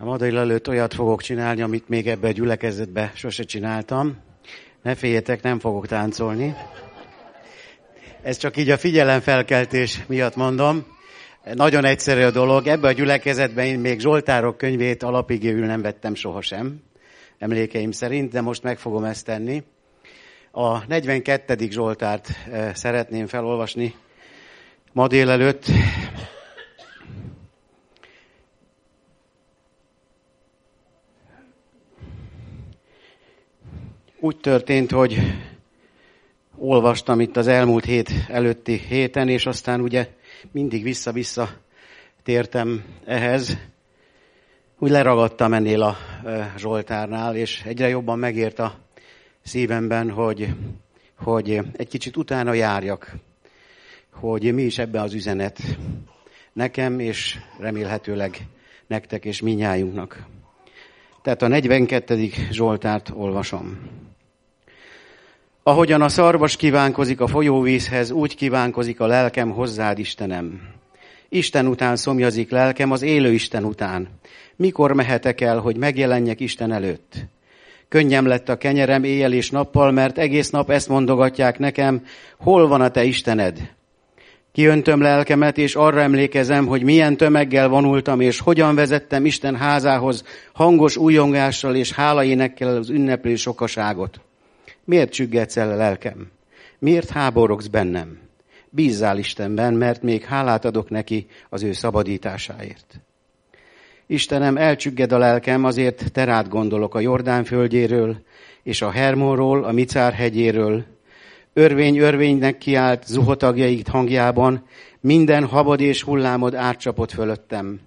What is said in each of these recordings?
A Madail előtt olyat fogok csinálni, amit még ebbe a gyülekezetbe sose csináltam. Ne féljetek, nem fogok táncolni. Ez csak így a figyelemfelkeltés miatt mondom. Nagyon egyszerű a dolog. Ebbe a gyülekezetben én még Zsoltárok könyvét alapigéül nem vettem sohasem, emlékeim szerint, de most meg fogom ezt tenni. A 42. Zsoltárt eh, szeretném felolvasni ma délelőtt. Úgy történt, hogy olvastam itt az elmúlt hét előtti héten, és aztán ugye mindig vissza-vissza tértem ehhez. Úgy leragadtam ennél a Zsoltárnál, és egyre jobban megért a szívemben, hogy, hogy egy kicsit utána járjak, hogy mi is ebben az üzenet nekem, és remélhetőleg nektek és minnyájunknak. Tehát a 42. Zsoltárt olvasom. Ahogyan a szarvas kívánkozik a folyóvízhez, úgy kívánkozik a lelkem hozzád, Istenem. Isten után szomjazik lelkem, az élő Isten után. Mikor mehetek el, hogy megjelenjek Isten előtt? Könnyem lett a kenyerem éjjel és nappal, mert egész nap ezt mondogatják nekem, hol van a te Istened? Kiöntöm lelkemet, és arra emlékezem, hogy milyen tömeggel vonultam, és hogyan vezettem Isten házához hangos újongással és hálaénekkel az ünneplő sokaságot. Miért csüggetsz el a lelkem? Miért háborogsz bennem? Bízzál Istenben, mert még hálát adok neki az ő szabadításáért. Istenem, elcsügged a lelkem, azért te rád gondolok a Jordán földjéről, és a Hermonról, a Micár hegyéről. Örvény örvénynek kiált zuhotagjaik hangjában, minden habad és hullámod átcsapott fölöttem.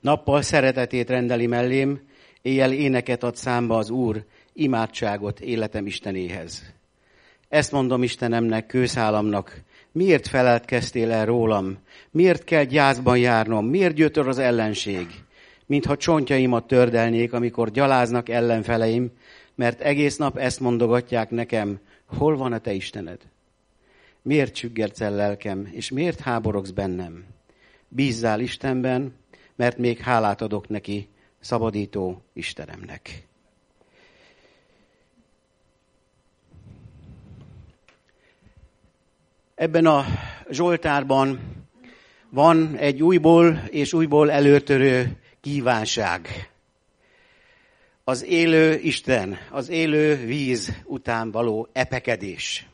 Nappal szeretetét rendeli mellém, éjjel éneket ad számba az Úr, imádságot életem Istenéhez. Ezt mondom Istenemnek, kőszálamnak, miért feleltkeztél el rólam? Miért kell gyászban járnom? Miért gyötör az ellenség? Mintha csontjaimat tördelnék, amikor gyaláznak ellenfeleim, mert egész nap ezt mondogatják nekem, hol van a te Istened? Miért csüggedsz el lelkem, és miért háborogsz bennem? Bízzál Istenben, mert még hálát adok neki, szabadító Istenemnek. Ebben a Zsoltárban van egy újból és újból előtörő kívánság. Az élő Isten, az élő víz után való epekedés.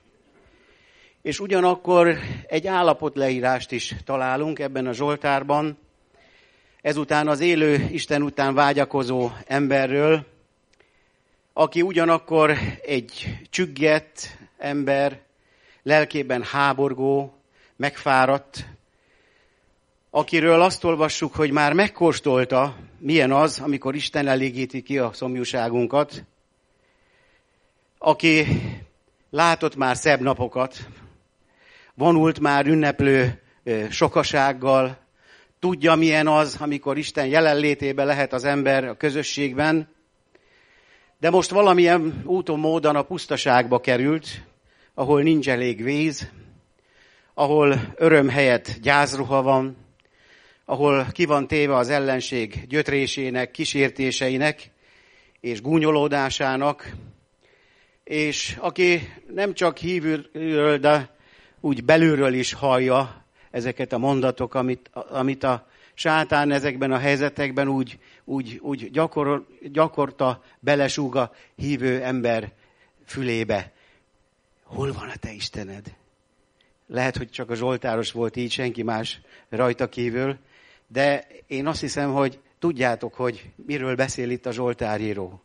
És ugyanakkor egy állapotleírást is találunk ebben a Zsoltárban, ezután az élő Isten után vágyakozó emberről, aki ugyanakkor egy csüggett ember, lelkében háborgó, megfáradt, akiről azt olvassuk, hogy már megkóstolta, milyen az, amikor Isten elégíti ki a szomjúságunkat, aki látott már szebb napokat, vonult már ünneplő sokasággal, tudja, milyen az, amikor Isten jelenlétében lehet az ember a közösségben, de most valamilyen úton, módon a pusztaságba került, ahol nincs elég víz, ahol öröm helyett gyázruha van, ahol ki van téve az ellenség gyötrésének, kísértéseinek és gúnyolódásának, és aki nem csak hívőről, de úgy belülről is hallja ezeket a mondatok, amit, amit a sátán ezekben a helyzetekben úgy, úgy, úgy gyakor, gyakorta belesúga hívő ember fülébe. Hol van a te Istened? Lehet, hogy csak a Zsoltáros volt így, senki más rajta kívül, de én azt hiszem, hogy tudjátok, hogy miről beszél itt a Zsoltáríró.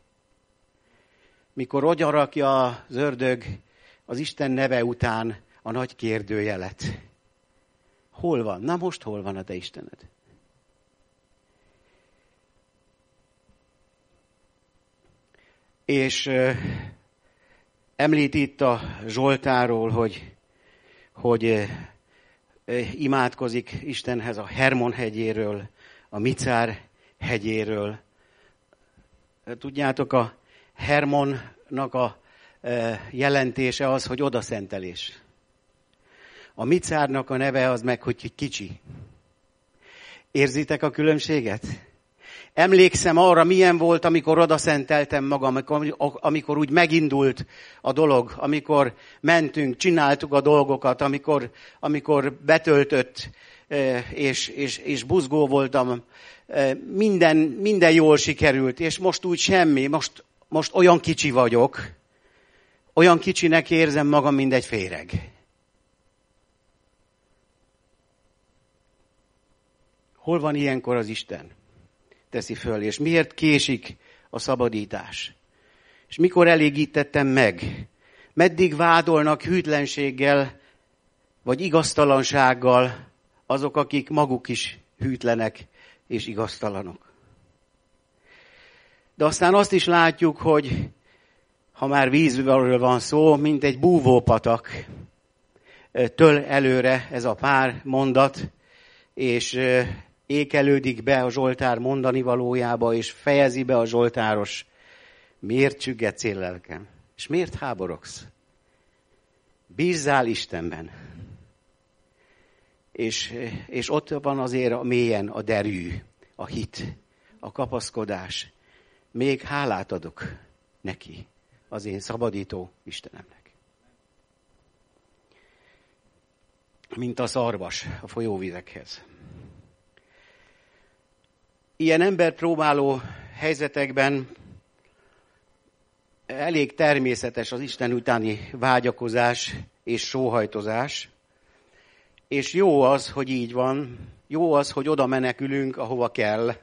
Mikor ott rakja az ördög az Isten neve után a nagy kérdőjelet. Hol van? Na most hol van a te Istened? És Említ itt a Zsoltáról, hogy, hogy eh, eh, imádkozik Istenhez a Hermon hegyéről, a Micár hegyéről. Tudjátok, a Hermonnak a eh, jelentése az, hogy odaszentelés. A Micárnak a neve az meg, hogy kicsi. Érzitek a különbséget? Emlékszem arra, milyen volt, amikor odaszenteltem magam, amikor, amikor úgy megindult a dolog, amikor mentünk, csináltuk a dolgokat, amikor, amikor betöltött, és, és, és buzgó voltam. Minden, minden jól sikerült, és most úgy semmi, most, most olyan kicsi vagyok, olyan kicsinek érzem magam, mint egy féreg. Hol van ilyenkor az Isten? Teszi föl, és miért késik a szabadítás? És mikor elégítettem meg? Meddig vádolnak hűtlenséggel, vagy igaztalansággal azok, akik maguk is hűtlenek és igaztalanok? De aztán azt is látjuk, hogy ha már vízről van szó, mint egy búvópatak, töl előre ez a pár mondat, és ékelődik be a Zsoltár mondani valójába, és fejezi be a Zsoltáros, miért csüggetsz én lelkem? És miért háborogsz? Bízzál Istenben. És, és ott van azért a mélyen a derű, a hit, a kapaszkodás. Még hálát adok neki, az én szabadító Istenemnek. Mint a szarvas a folyóvizekhez ilyen ember próbáló helyzetekben elég természetes az Isten utáni vágyakozás és sóhajtozás, és jó az, hogy így van, jó az, hogy oda menekülünk, ahova kell,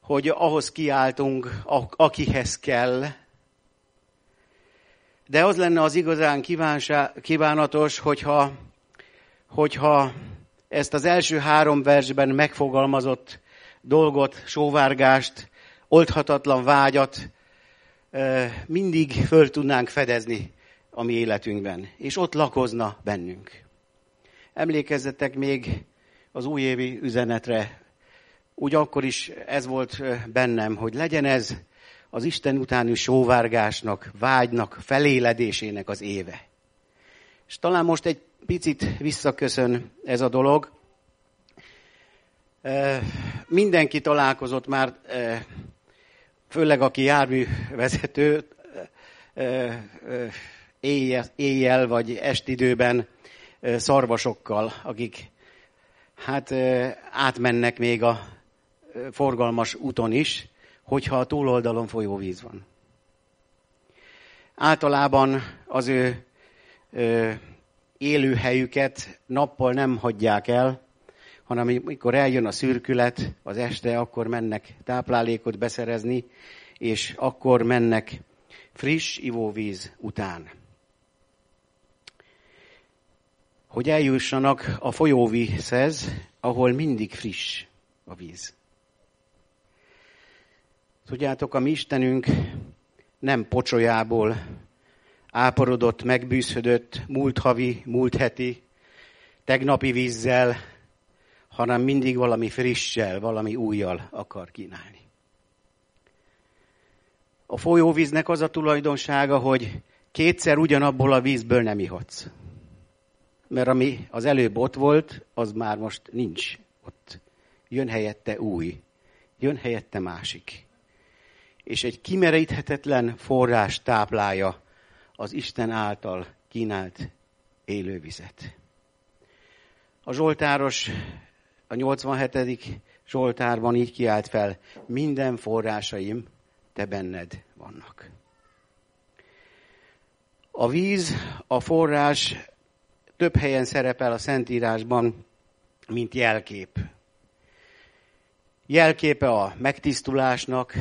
hogy ahhoz kiáltunk, akihez kell, de az lenne az igazán kívánatos, hogyha, hogyha ezt az első három versben megfogalmazott dolgot, sóvárgást, oldhatatlan vágyat mindig föl tudnánk fedezni a mi életünkben, és ott lakozna bennünk. Emlékezzetek még az újévi üzenetre, úgy akkor is ez volt bennem, hogy legyen ez az Isten utáni sóvárgásnak, vágynak, feléledésének az éve. És talán most egy picit visszaköszön ez a dolog, Mindenki találkozott már, főleg aki járművezető, éjjel vagy estidőben szarvasokkal, akik hát átmennek még a forgalmas úton is, hogyha a túloldalon folyóvíz van. Általában az ő élőhelyüket nappal nem hagyják el, hanem amikor eljön a szürkület az este, akkor mennek táplálékot beszerezni, és akkor mennek friss ivóvíz után. Hogy eljussanak a folyóvízhez, ahol mindig friss a víz. Tudjátok, a mi Istenünk nem pocsolyából áporodott, megbűzhödött, múlt havi, múlt heti, tegnapi vízzel, hanem mindig valami frissel, valami újjal akar kínálni. A folyóvíznek az a tulajdonsága, hogy kétszer ugyanabból a vízből nem ihatsz. Mert ami az előbb ott volt, az már most nincs ott. Jön helyette új, jön helyette másik. És egy kimeríthetetlen forrás táplálja az Isten által kínált élővizet. A Zsoltáros a 87. Zsoltárban így kiált fel, minden forrásaim te benned vannak. A víz, a forrás több helyen szerepel a Szentírásban, mint jelkép. Jelképe a megtisztulásnak,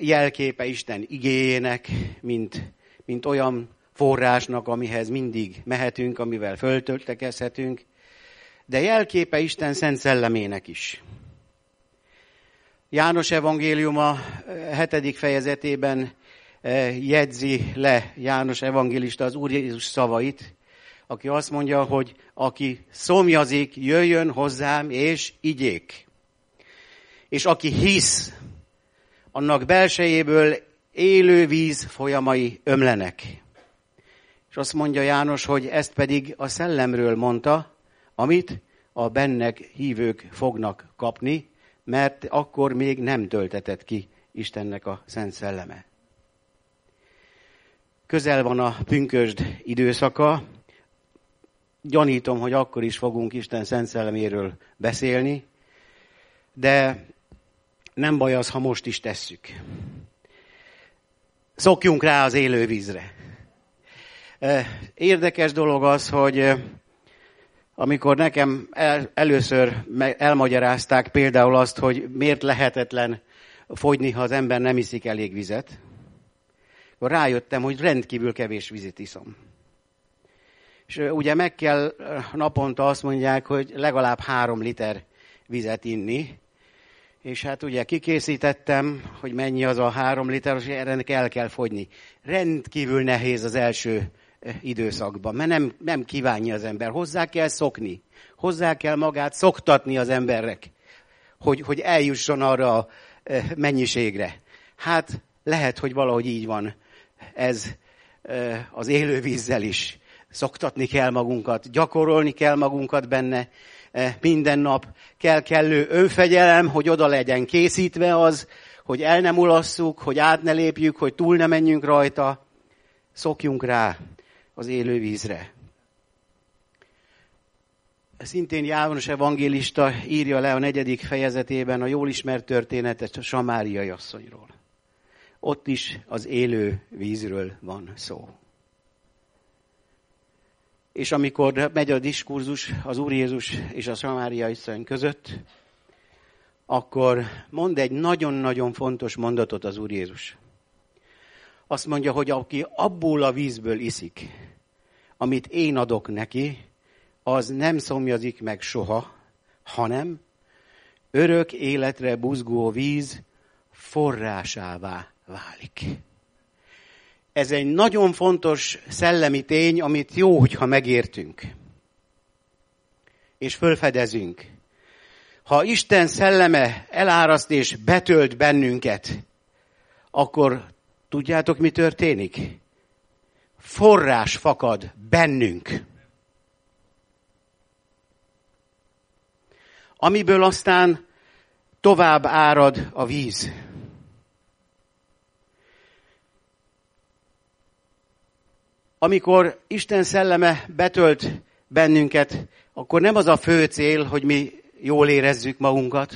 jelképe Isten igéjének, mint, mint olyan forrásnak, amihez mindig mehetünk, amivel föltöltekezhetünk, de jelképe Isten szent szellemének is. János evangéliuma eh, hetedik fejezetében eh, jegyzi le János evangélista az Úr Jézus szavait, aki azt mondja, hogy aki szomjazik, jöjjön hozzám és igyék. És aki hisz, annak belsejéből élő víz folyamai ömlenek. És azt mondja János, hogy ezt pedig a szellemről mondta, amit a bennek hívők fognak kapni, mert akkor még nem töltetett ki Istennek a Szent Szelleme. Közel van a pünkösd időszaka. Gyanítom, hogy akkor is fogunk Isten Szent Szelleméről beszélni, de nem baj az, ha most is tesszük. Szokjunk rá az élő vízre. Érdekes dolog az, hogy amikor nekem el, először elmagyarázták például azt, hogy miért lehetetlen fogyni, ha az ember nem iszik elég vizet, akkor rájöttem, hogy rendkívül kevés vizet iszom. És ugye meg kell naponta azt mondják, hogy legalább három liter vizet inni, és hát ugye kikészítettem, hogy mennyi az a három liter, és erre el kell fogyni. Rendkívül nehéz az első időszakban, mert nem, nem kívánja az ember. Hozzá kell szokni. Hozzá kell magát szoktatni az emberek, hogy, hogy eljusson arra a mennyiségre. Hát lehet, hogy valahogy így van ez az élővízzel is. Szoktatni kell magunkat, gyakorolni kell magunkat benne minden nap. Kell kellő önfegyelem, hogy oda legyen készítve az, hogy el nem ulasszuk, hogy át ne lépjük, hogy túl ne menjünk rajta. Szokjunk rá az élő vízre. Szintén János evangélista írja le a negyedik fejezetében a jól ismert történetet a Samáriai asszonyról. Ott is az élő vízről van szó. És amikor megy a diskurzus az Úr Jézus és a Samáriai asszony között, akkor mond egy nagyon-nagyon fontos mondatot az Úr Jézus. Azt mondja, hogy aki abból a vízből iszik, amit én adok neki, az nem szomjazik meg soha, hanem örök életre buzgó víz forrásává válik. Ez egy nagyon fontos szellemi tény, amit jó, hogyha megértünk. És fölfedezünk. Ha Isten szelleme eláraszt és betölt bennünket, akkor tudjátok, mi történik? Forrás fakad bennünk. Amiből aztán tovább árad a víz. amikor Isten szelleme betölt bennünket, akkor nem az a fő cél, hogy mi jól érezzük magunkat,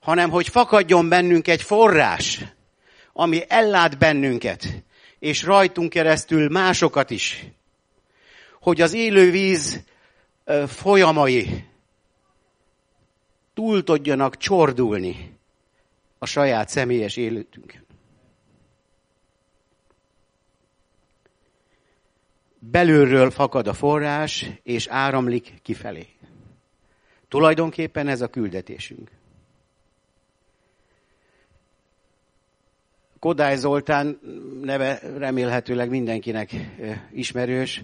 hanem hogy fakadjon bennünk egy forrás, ami ellát bennünket, és rajtunk keresztül másokat is. Hogy az élő víz folyamai túl tudjanak csordulni a saját személyes életünkön. belülről fakad a forrás, és áramlik kifelé. Tulajdonképpen ez a küldetésünk. Kodály Zoltán neve remélhetőleg mindenkinek ismerős.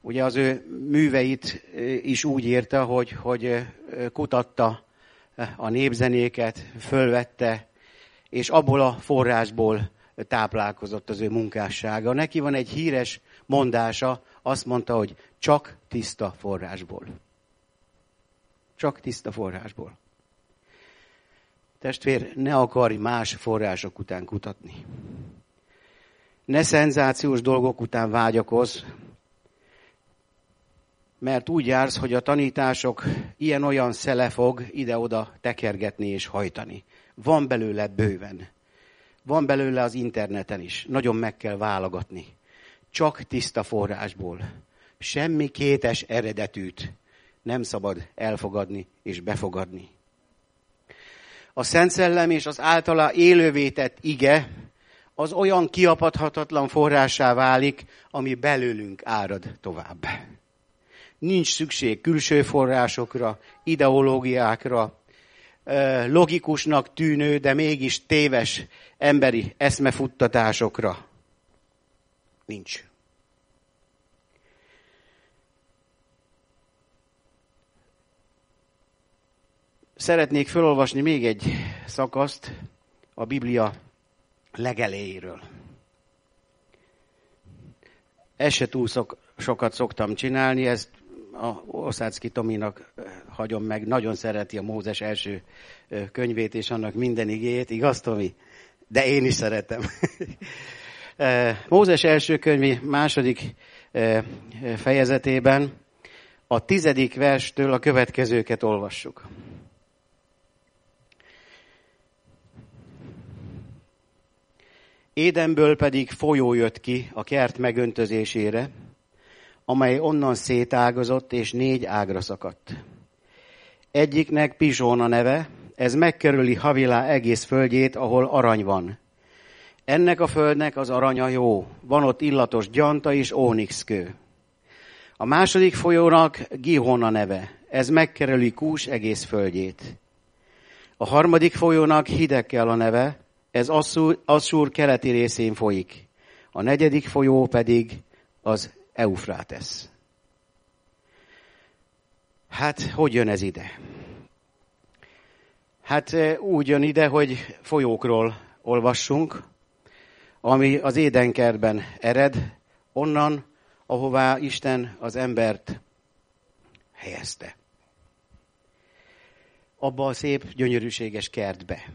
Ugye az ő műveit is úgy írta, hogy, hogy kutatta a népzenéket, fölvette, és abból a forrásból táplálkozott az ő munkássága. Neki van egy híres mondása, azt mondta, hogy csak tiszta forrásból. Csak tiszta forrásból. Testvér, ne akarj más források után kutatni. Ne szenzációs dolgok után vágyakoz, mert úgy jársz, hogy a tanítások ilyen-olyan szele fog ide-oda tekergetni és hajtani. Van belőle bőven. Van belőle az interneten is. Nagyon meg kell válogatni. Csak tiszta forrásból. Semmi kétes eredetűt nem szabad elfogadni és befogadni. A Szent Szellem és az általa élővétett ige az olyan kiapadhatatlan forrásá válik, ami belőlünk árad tovább. Nincs szükség külső forrásokra, ideológiákra, logikusnak tűnő, de mégis téves emberi eszmefuttatásokra. Nincs. Szeretnék felolvasni még egy szakaszt a Biblia legelejéről. Ezt se túl szok, sokat szoktam csinálni, ezt a Oszácki Tominak hagyom meg, nagyon szereti a Mózes első könyvét és annak minden igéjét, igaz Tomi? De én is szeretem. Mózes első könyvi második fejezetében a tizedik verstől a következőket olvassuk. Édenből pedig folyó jött ki a kert megöntözésére, amely onnan szétágazott és négy ágra szakadt. Egyiknek Pizsóna neve, ez megkerüli Havilá egész földjét, ahol arany van. Ennek a földnek az aranya jó, van ott illatos gyanta és ónixkő. A második folyónak Gihona neve, ez megkerüli Kús egész földjét. A harmadik folyónak Hidekkel a neve, ez Asszúr, Asszúr keleti részén folyik. A negyedik folyó pedig az Eufrátesz. Hát, hogy jön ez ide? Hát úgy jön ide, hogy folyókról olvassunk, ami az édenkertben ered, onnan, ahová Isten az embert helyezte. Abba a szép, gyönyörűséges kertbe.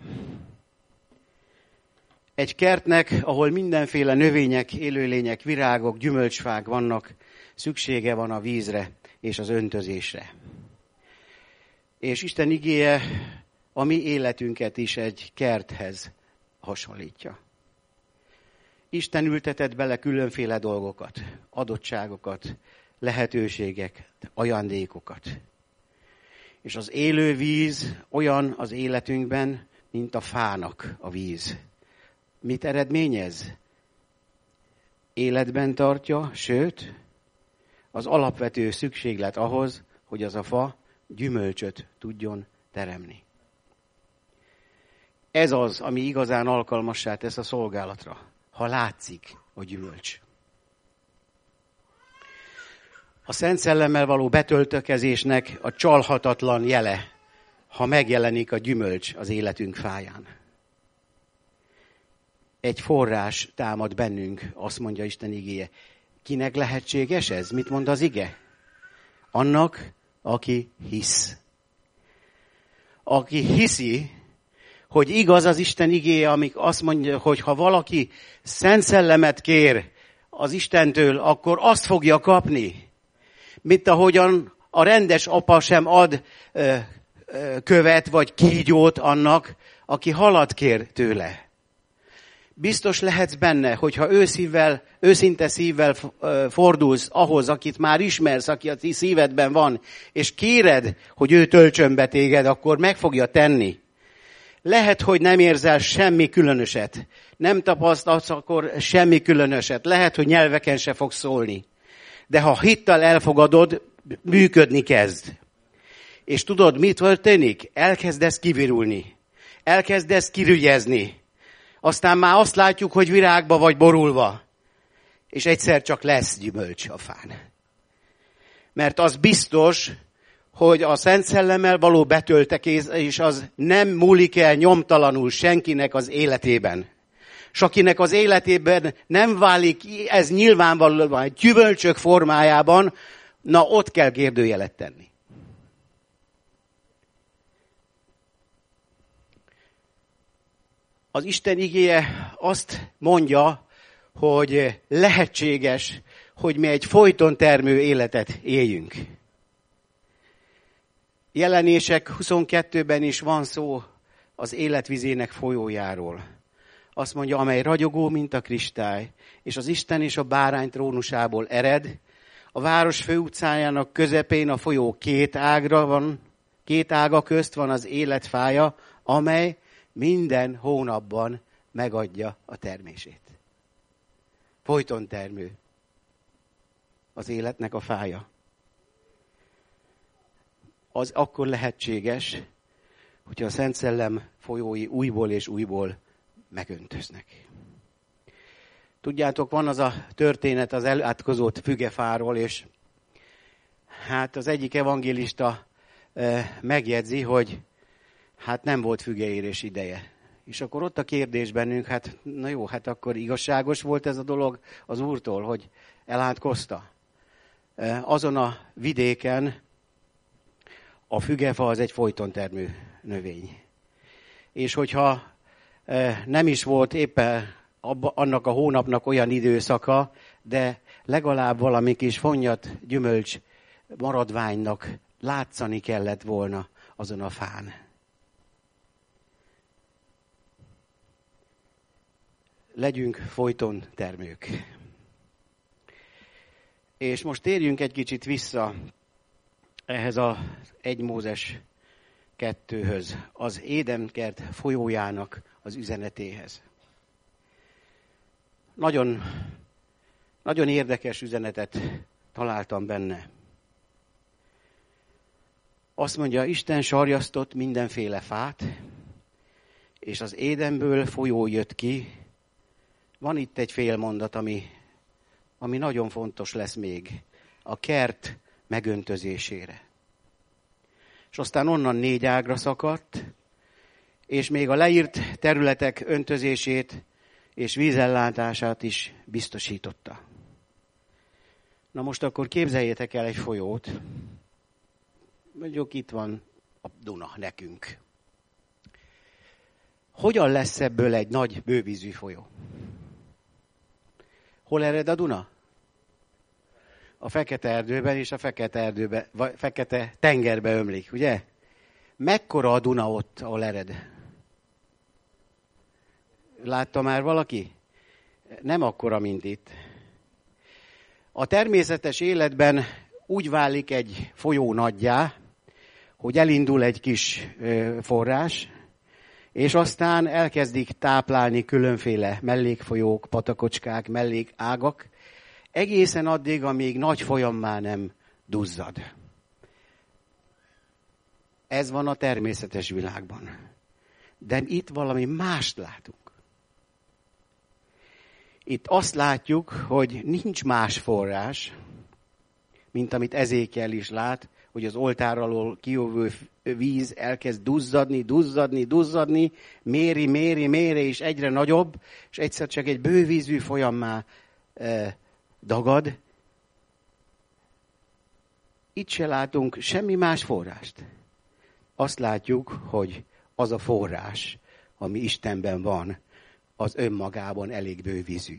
Egy kertnek, ahol mindenféle növények, élőlények, virágok, gyümölcsfák vannak, szüksége van a vízre és az öntözésre. És Isten igéje a mi életünket is egy kerthez hasonlítja. Isten ültetett bele különféle dolgokat, adottságokat, lehetőségeket, ajándékokat. És az élő víz olyan az életünkben, mint a fának a víz mit eredményez? Életben tartja, sőt, az alapvető szükséglet ahhoz, hogy az a fa gyümölcsöt tudjon teremni. Ez az, ami igazán alkalmassá tesz a szolgálatra, ha látszik a gyümölcs. A Szent Szellemmel való betöltökezésnek a csalhatatlan jele, ha megjelenik a gyümölcs az életünk fáján egy forrás támad bennünk, azt mondja Isten igéje. Kinek lehetséges ez? Mit mond az ige? Annak, aki hisz. Aki hiszi, hogy igaz az Isten igéje, amik azt mondja, hogy ha valaki szent szellemet kér az Istentől, akkor azt fogja kapni. Mint ahogyan a rendes apa sem ad ö, ö, követ vagy kígyót annak, aki halat kér tőle biztos lehetsz benne, hogyha őszívvel, őszinte szívvel fordulsz ahhoz, akit már ismersz, aki a szívedben van, és kéred, hogy ő töltsön be téged, akkor meg fogja tenni. Lehet, hogy nem érzel semmi különöset. Nem tapasztalsz akkor semmi különöset. Lehet, hogy nyelveken se fog szólni. De ha hittal elfogadod, működni kezd. És tudod, mit történik? Elkezdesz kivirulni. Elkezdesz kirügyezni aztán már azt látjuk, hogy virágba vagy borulva, és egyszer csak lesz gyümölcs a fán. Mert az biztos, hogy a Szent Szellemmel való betöltekéz, és az nem múlik el nyomtalanul senkinek az életében. És akinek az életében nem válik ez nyilvánvalóan gyümölcsök formájában, na ott kell kérdőjelet tenni. Az Isten igéje azt mondja, hogy lehetséges, hogy mi egy folyton termő életet éljünk. Jelenések 22-ben is van szó az életvizének folyójáról. Azt mondja, amely ragyogó, mint a kristály, és az Isten és a bárány trónusából ered. A város főutcájának közepén a folyó két ágra van, két ága közt van az életfája, amely minden hónapban megadja a termését. Folyton termő az életnek a fája. Az akkor lehetséges, hogyha a Szent Szellem folyói újból és újból megöntöznek. Tudjátok, van az a történet az elátkozott fügefáról, és hát az egyik evangélista eh, megjegyzi, hogy hát nem volt fügeérés ideje. És akkor ott a kérdés bennünk, hát na jó, hát akkor igazságos volt ez a dolog az Úrtól, hogy elátkozta. azon a vidéken a fügefa az egy folyton termő növény. És hogyha nem is volt éppen annak a hónapnak olyan időszaka, de legalább valami kis fonnyat gyümölcs maradványnak látszani kellett volna azon a fán. Legyünk folyton termők. És most térjünk egy kicsit vissza ehhez az egy Mózes kettőhöz, az Édenkert folyójának az üzenetéhez. Nagyon, nagyon érdekes üzenetet találtam benne. Azt mondja, Isten sarjasztott mindenféle fát, és az édenből folyó jött ki. Van itt egy fél mondat, ami, ami nagyon fontos lesz még. A kert megöntözésére. És aztán onnan négy ágra szakadt, és még a leírt területek öntözését és vízellátását is biztosította. Na most akkor képzeljétek el egy folyót, mondjuk itt van a Duna nekünk. Hogyan lesz ebből egy nagy bővízű folyó? Hol ered a Duna? A fekete erdőben és a fekete erdőbe, vagy fekete tengerbe ömlik, ugye? Mekkora a Duna ott, ahol ered? Látta már valaki? Nem akkora, mint itt. A természetes életben úgy válik egy folyó nagyjá, hogy elindul egy kis forrás, és aztán elkezdik táplálni különféle mellékfolyók, patakocskák, mellékágak, egészen addig, amíg nagy folyammá nem duzzad. Ez van a természetes világban. De itt valami mást látunk. Itt azt látjuk, hogy nincs más forrás, mint amit Ezékiel is lát, hogy az oltár alól kijövő víz elkezd duzzadni, duzzadni, duzzadni, méri, méri, méri, és egyre nagyobb, és egyszer csak egy bővízű folyammá e, dagad. Itt se látunk semmi más forrást. Azt látjuk, hogy az a forrás, ami Istenben van, az önmagában elég bővízű.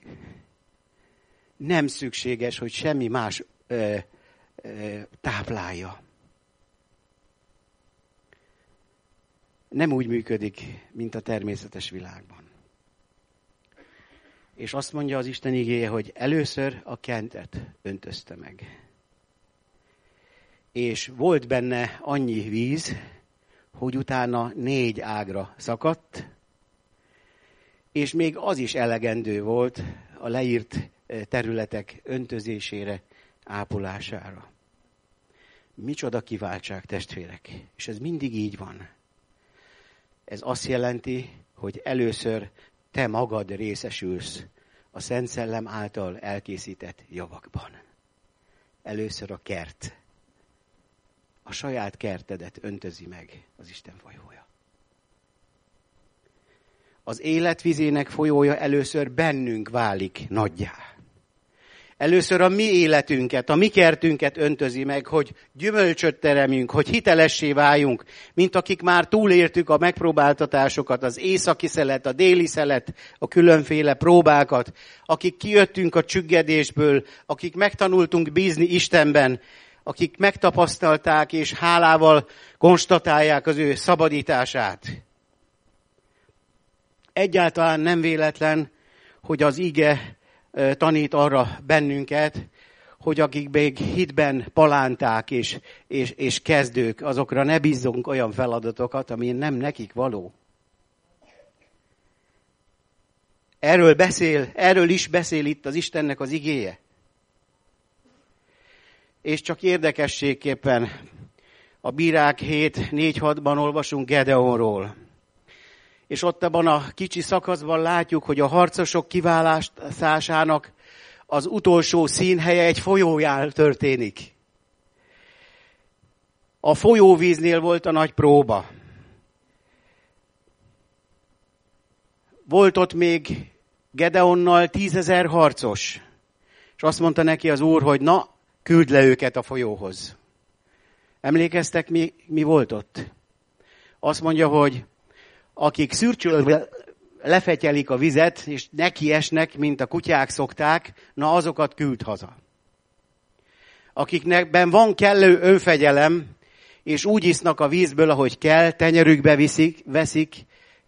Nem szükséges, hogy semmi más ö, ö, táplálja. Nem úgy működik, mint a természetes világban. És azt mondja az Isten igéje, hogy először a kentet öntözte meg. És volt benne annyi víz, hogy utána négy ágra szakadt, és még az is elegendő volt a leírt eh, területek öntözésére, ápolására. Micsoda kiváltság, testvérek. És ez mindig így van. Ez azt jelenti, hogy először te magad részesülsz a Szent Szellem által elkészített javakban. Először a kert, a saját kertedet öntözi meg az Isten folyója az életvizének folyója először bennünk válik nagyjá. Először a mi életünket, a mi kertünket öntözi meg, hogy gyümölcsöt teremjünk, hogy hitelessé váljunk, mint akik már túlértük a megpróbáltatásokat, az északi szelet, a déli szelet, a különféle próbákat, akik kijöttünk a csüggedésből, akik megtanultunk bízni Istenben, akik megtapasztalták és hálával konstatálják az ő szabadítását. Egyáltalán nem véletlen, hogy az ige tanít arra bennünket, hogy akik még hitben palánták és, és, és kezdők, azokra ne bízzunk olyan feladatokat, ami nem nekik való. Erről beszél, erről is beszél itt az Istennek az igéje. És csak érdekességképpen a Bírák 7 4-6-ban olvasunk Gedeonról és ott abban a kicsi szakaszban látjuk, hogy a harcosok kiválasztásának az utolsó színhelye egy folyóján történik. A folyóvíznél volt a nagy próba. Volt ott még Gedeonnal tízezer harcos. És azt mondta neki az úr, hogy na, küld le őket a folyóhoz. Emlékeztek, mi, mi volt ott? Azt mondja, hogy akik szürcsül lefetyelik a vizet, és neki esnek, mint a kutyák szokták, na azokat küld haza. Akiknek van kellő önfegyelem, és úgy isznak a vízből, ahogy kell, tenyerükbe viszik, veszik,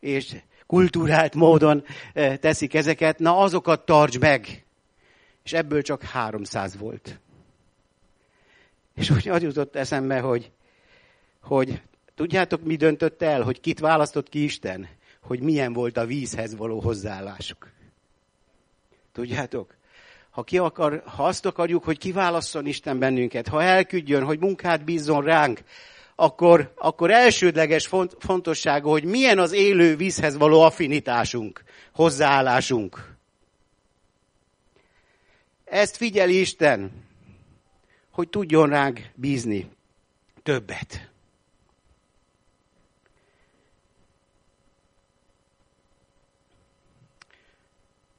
és kultúrált módon eh, teszik ezeket, na azokat tarts meg. És ebből csak 300 volt. És úgy az jutott eszembe, hogy, hogy tudjátok, mi döntött el, hogy kit választott ki Isten? Hogy milyen volt a vízhez való hozzáállásuk. Tudjátok? Ha, ki akar, ha azt akarjuk, hogy kiválasszon Isten bennünket, ha elküldjön, hogy munkát bízzon ránk, akkor, akkor elsődleges font, fontossága, hogy milyen az élő vízhez való affinitásunk, hozzáállásunk. Ezt figyeli Isten, hogy tudjon ránk bízni többet.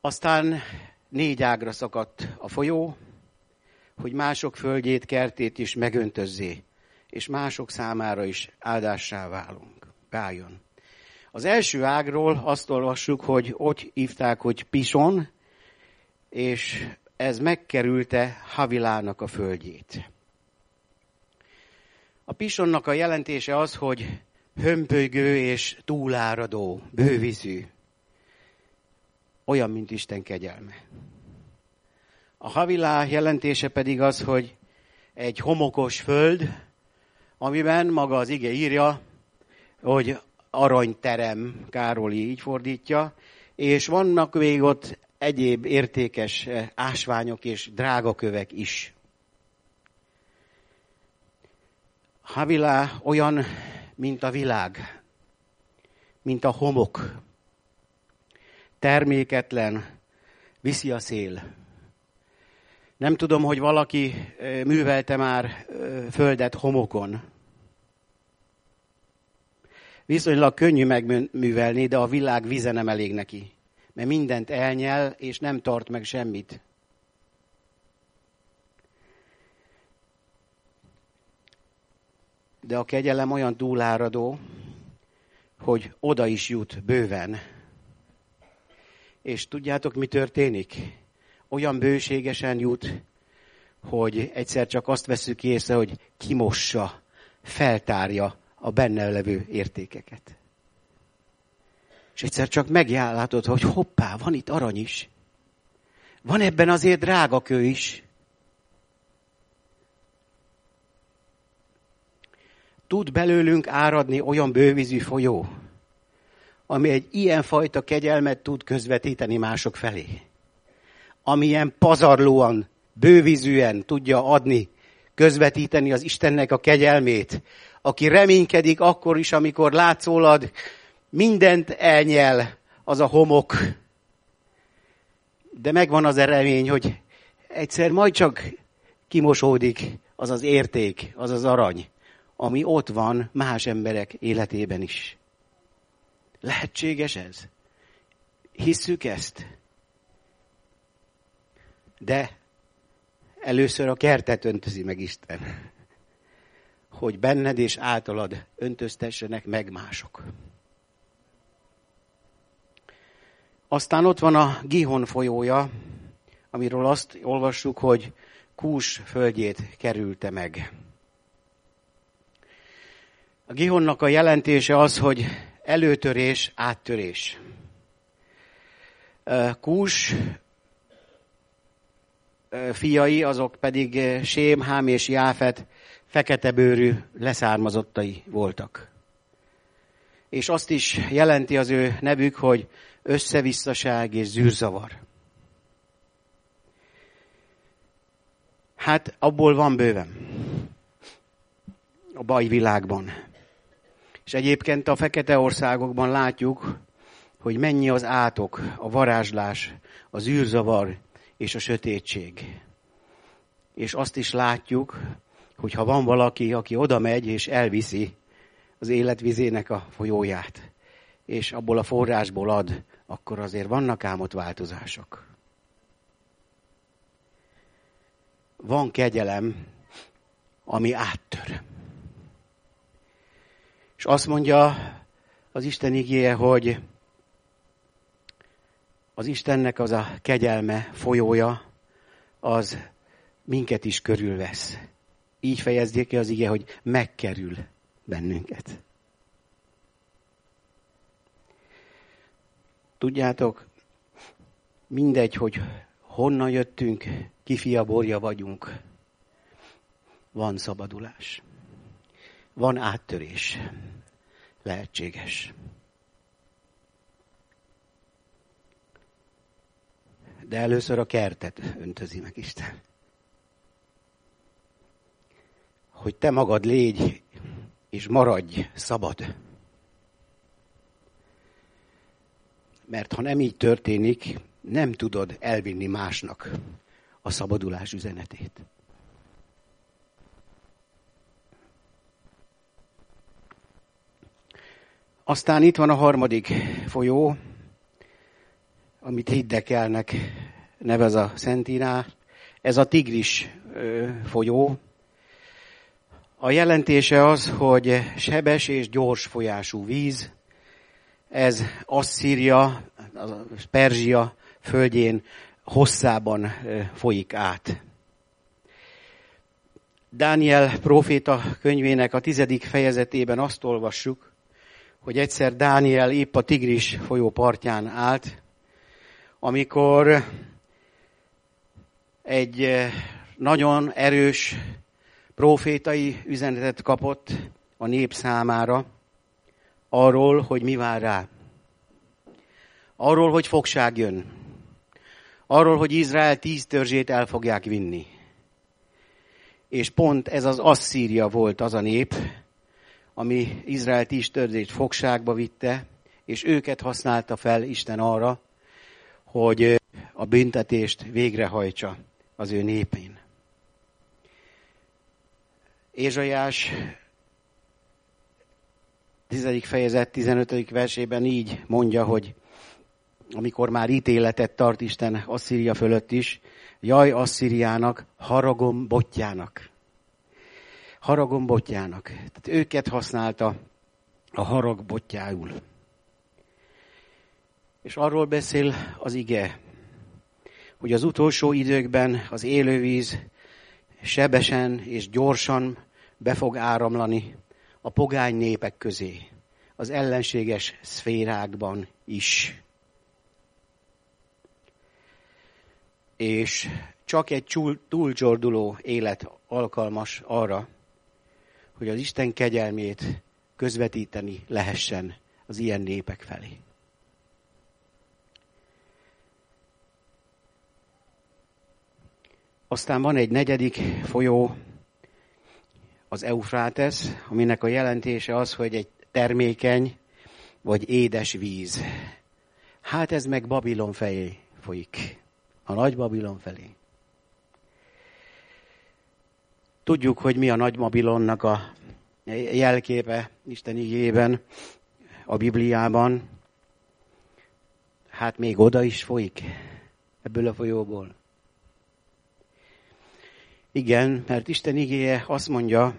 Aztán négy ágra szakadt a folyó, hogy mások földjét, kertét is megöntözzé, és mások számára is áldássá válunk, váljon. Az első ágról azt olvassuk, hogy ott hívták, hogy Pison, és ez megkerülte Havilának a földjét. A Pisonnak a jelentése az, hogy hömpölygő és túláradó, bővízű olyan, mint Isten kegyelme. A Havilá jelentése pedig az, hogy egy homokos föld, amiben maga az ige írja, hogy aranyterem, Károli így fordítja, és vannak még ott egyéb értékes ásványok és drágakövek is. Havilá olyan, mint a világ, mint a homok, terméketlen, viszi a szél. Nem tudom, hogy valaki művelte már földet homokon. Viszonylag könnyű megművelni, de a világ vize nem elég neki. Mert mindent elnyel, és nem tart meg semmit. De a kegyelem olyan túláradó, hogy oda is jut bőven és tudjátok, mi történik? Olyan bőségesen jut, hogy egyszer csak azt veszük észre, hogy kimossa, feltárja a benne levő értékeket. És egyszer csak megjárlátod, hogy hoppá, van itt arany is. Van ebben azért drága kő is. Tud belőlünk áradni olyan bővízű folyó, ami egy ilyen fajta kegyelmet tud közvetíteni mások felé. Amilyen pazarlóan, bővízűen tudja adni, közvetíteni az Istennek a kegyelmét, aki reménykedik akkor is, amikor látszólad, mindent elnyel az a homok. De megvan az eremény, hogy egyszer majd csak kimosódik az az érték, az az arany, ami ott van más emberek életében is. Lehetséges ez? Hisszük ezt? De először a kertet öntözi meg Isten, hogy benned és általad öntöztessenek meg mások. Aztán ott van a Gihon folyója, amiről azt olvassuk, hogy Kús földjét kerülte meg. A Gihonnak a jelentése az, hogy előtörés, áttörés. Kús fiai, azok pedig Sém, Hám és Jáfet feketebőrű leszármazottai voltak. És azt is jelenti az ő nevük, hogy összevisszaság és zűrzavar. Hát abból van bőven a baj világban. És egyébként a fekete országokban látjuk, hogy mennyi az átok, a varázslás, az űrzavar és a sötétség. És azt is látjuk, hogy ha van valaki, aki oda megy és elviszi az életvizének a folyóját, és abból a forrásból ad, akkor azért vannak ám ott változások. van kegyelem, ami áttör. És azt mondja az Isten igéje, hogy az Istennek az a kegyelme folyója, az minket is körülvesz. Így fejezzék ki az ige, hogy megkerül bennünket. Tudjátok, mindegy, hogy honnan jöttünk, ki fia borja vagyunk, van szabadulás. Van áttörés. Lehetséges. De először a kertet öntözi meg Isten. Hogy te magad légy, és maradj szabad. Mert ha nem így történik, nem tudod elvinni másnak a szabadulás üzenetét. Aztán itt van a harmadik folyó, amit hiddekelnek nevez a Szentírás. Ez a Tigris folyó. A jelentése az, hogy sebes és gyors folyású víz. Ez Asszíria, Perzsia földjén hosszában folyik át. Dániel proféta könyvének a tizedik fejezetében azt olvassuk, hogy egyszer Dániel épp a Tigris folyó partján állt, amikor egy eh, nagyon erős profétai üzenetet kapott a nép számára arról, hogy mi vár rá. Arról, hogy fogság jön. Arról, hogy Izrael tíz törzsét el fogják vinni. És pont ez az Asszíria volt az a nép, ami Izrael tíz törzsét fogságba vitte, és őket használta fel Isten arra, hogy a büntetést végrehajtsa az ő népén. Ézsajás 10. fejezet 15. versében így mondja, hogy amikor már ítéletet tart Isten Asszíria fölött is, jaj Asszíriának, haragom botjának. Haragom botjának. Tehát őket használta a harag botjául. És arról beszél az ige, hogy az utolsó időkben az élővíz sebesen és gyorsan be fog áramlani a pogány népek közé, az ellenséges szférákban is. És csak egy túlcsorduló élet alkalmas arra, hogy az Isten kegyelmét közvetíteni lehessen az ilyen népek felé. Aztán van egy negyedik folyó, az Eufrates, aminek a jelentése az, hogy egy termékeny vagy édes víz. Hát ez meg Babilon felé folyik. A nagy Babilon felé. Tudjuk, hogy mi a nagy Babilonnak a jelképe Isten igében, a Bibliában. Hát még oda is folyik ebből a folyóból. Igen, mert Isten igéje azt mondja,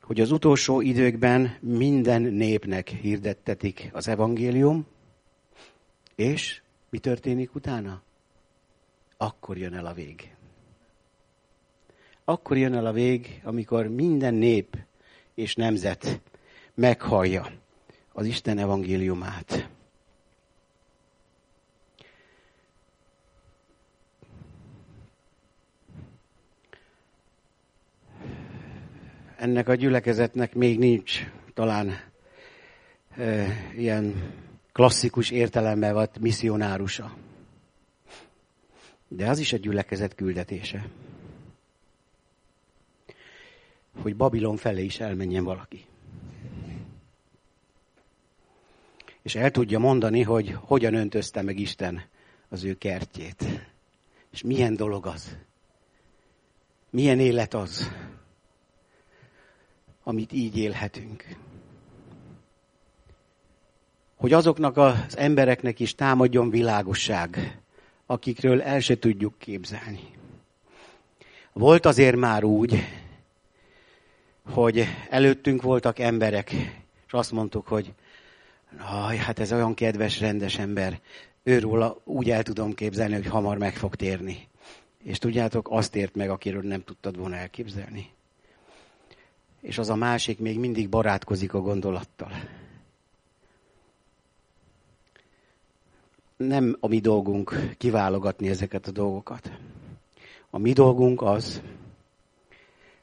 hogy az utolsó időkben minden népnek hirdettetik az evangélium, és mi történik utána? Akkor jön el a vég. Akkor jön el a vég, amikor minden nép és nemzet meghallja az Isten evangéliumát. ennek a gyülekezetnek még nincs talán e, ilyen klasszikus értelemben vagy misszionárusa. De az is egy gyülekezet küldetése. Hogy Babilon felé is elmenjen valaki. És el tudja mondani, hogy hogyan öntözte meg Isten az ő kertjét. És milyen dolog az. Milyen élet az amit így élhetünk. Hogy azoknak az embereknek is támadjon világosság, akikről el se tudjuk képzelni. Volt azért már úgy, hogy előttünk voltak emberek, és azt mondtuk, hogy Aj, hát ez olyan kedves, rendes ember, őróla úgy el tudom képzelni, hogy hamar meg fog térni. És tudjátok, azt ért meg, akiről nem tudtad volna elképzelni. És az a másik még mindig barátkozik a gondolattal. Nem a mi dolgunk kiválogatni ezeket a dolgokat. A mi dolgunk az,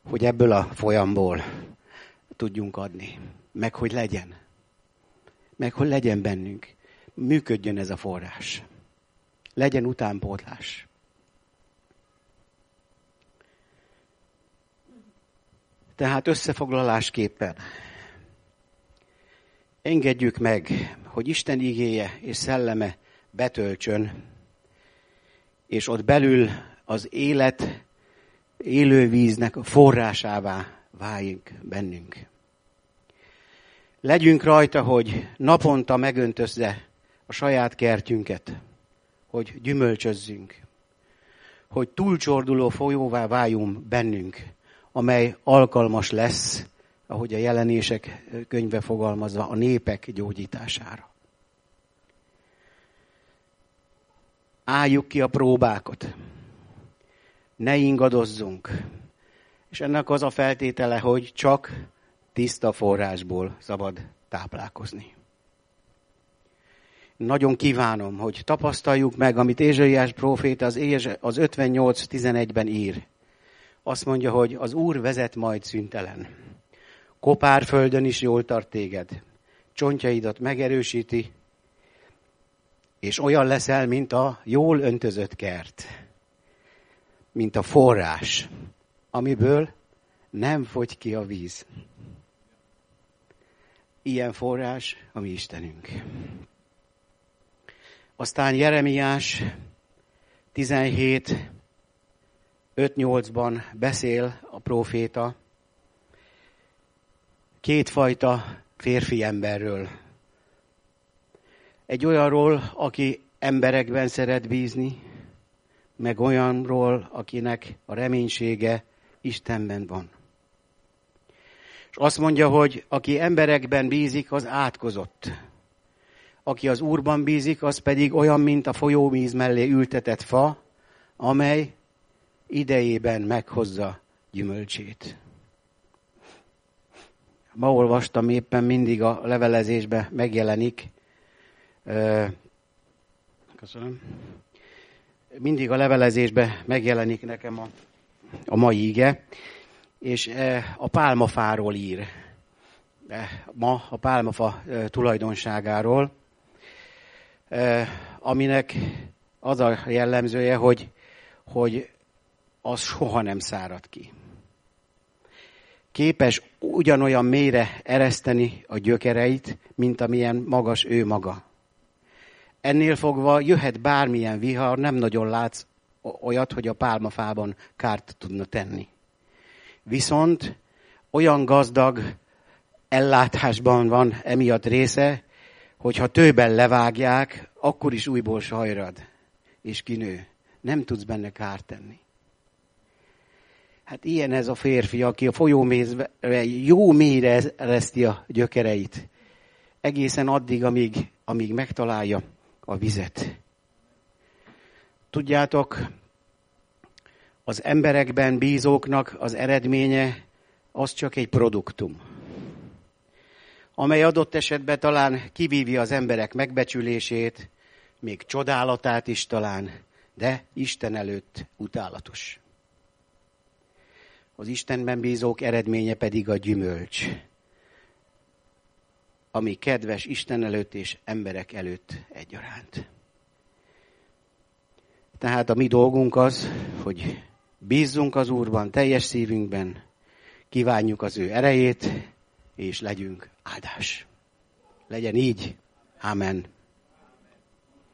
hogy ebből a folyamból tudjunk adni. Meg hogy legyen. Meg hogy legyen bennünk. Működjön ez a forrás. Legyen utánpótlás. Tehát összefoglalásképpen engedjük meg, hogy Isten igéje és szelleme betöltsön, és ott belül az élet élővíznek forrásává váljunk bennünk. Legyünk rajta, hogy naponta megöntözze a saját kertjünket, hogy gyümölcsözzünk, hogy túlcsorduló folyóvá váljunk bennünk, amely alkalmas lesz, ahogy a jelenések könyve fogalmazva, a népek gyógyítására. Álljuk ki a próbákat. Ne ingadozzunk. És ennek az a feltétele, hogy csak tiszta forrásból szabad táplálkozni. Nagyon kívánom, hogy tapasztaljuk meg, amit Ézsaiás próféta az, az 58.11-ben ír. Azt mondja, hogy az Úr vezet majd szüntelen. Kopár földön is jól tart téged. Csontjaidat megerősíti, és olyan leszel, mint a jól öntözött kert. Mint a forrás, amiből nem fogy ki a víz. Ilyen forrás a mi Istenünk. Aztán Jeremiás 17, 5-8-ban beszél a próféta kétfajta férfi emberről. Egy olyanról, aki emberekben szeret bízni, meg olyanról, akinek a reménysége Istenben van. És azt mondja, hogy aki emberekben bízik, az átkozott. Aki az Úrban bízik, az pedig olyan, mint a folyóvíz mellé ültetett fa, amely idejében meghozza gyümölcsét. Ma olvastam éppen mindig a levelezésbe megjelenik. Köszönöm. Mindig a levelezésbe megjelenik nekem a, a mai ige, és a pálmafáról ír. Ma a pálmafa tulajdonságáról, aminek az a jellemzője, hogy, hogy az soha nem szárad ki. Képes ugyanolyan mélyre ereszteni a gyökereit, mint amilyen magas ő maga. Ennél fogva jöhet bármilyen vihar, nem nagyon látsz olyat, hogy a pálmafában kárt tudna tenni. Viszont olyan gazdag ellátásban van emiatt része, hogy ha tőben levágják, akkor is újból sajrad és kinő. Nem tudsz benne kárt tenni. Hát ilyen ez a férfi, aki a folyómézve jó mélyre ereszti a gyökereit. Egészen addig, amíg, amíg megtalálja a vizet. Tudjátok, az emberekben bízóknak az eredménye az csak egy produktum, amely adott esetben talán kivívja az emberek megbecsülését, még csodálatát is talán, de Isten előtt utálatos. Az Istenben bízók eredménye pedig a gyümölcs, ami kedves Isten előtt és emberek előtt egyaránt. Tehát a mi dolgunk az, hogy bízzunk az Úrban teljes szívünkben, kívánjuk az ő erejét, és legyünk áldás. Legyen így. Amen.